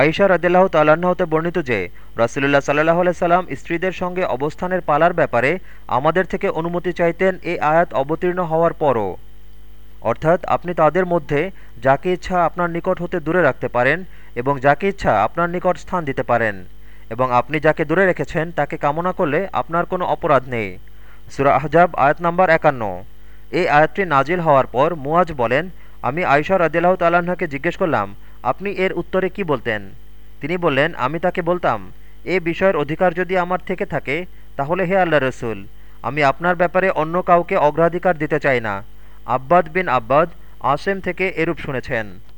আয়েশা রদিল্লাহ তাল্লাহতে বর্ণিত যে, রাসুলুল্লাহ সাল্লাহ সাল্লাম স্ত্রীদের সঙ্গে অবস্থানের পালার ব্যাপারে আমাদের থেকে অনুমতি চাইতেন এই আয়াত অবতীর্ণ হওয়ার পরও। অর্থাৎ আপনি তাদের মধ্যে যাকে ইচ্ছা আপনার নিকট হতে দূরে রাখতে পারেন এবং যাকে ইচ্ছা আপনার নিকট স্থান দিতে পারেন এবং আপনি যাকে দূরে রেখেছেন তাকে কামনা করলে আপনার কোনো অপরাধ নেই। সুরা আহজাব আয়াত নাম্বার একান্ন। এই আয়াতটি নাজিল হওয়ার পর মুয়াজ বলেন আমি আয়সা রদিল্লাহ তাল্লাহাকে জিজ্ঞেস করলাম, আপনি এর উত্তরে কি বলতেন? তিনি বললেন, আমি তাকে বলতাম, এ বিষয়ের অধিকার যদি আমার থেকে থাকে, তাহলে হে আল্লাহ রসুল, আমি আপনার ব্যাপারে অন্য কাউকে অগ্রাধিকার দিতে চাই না। আব্বাদ বিন আব্বাদ আসেম থেকে এরূপ শুনেছেন।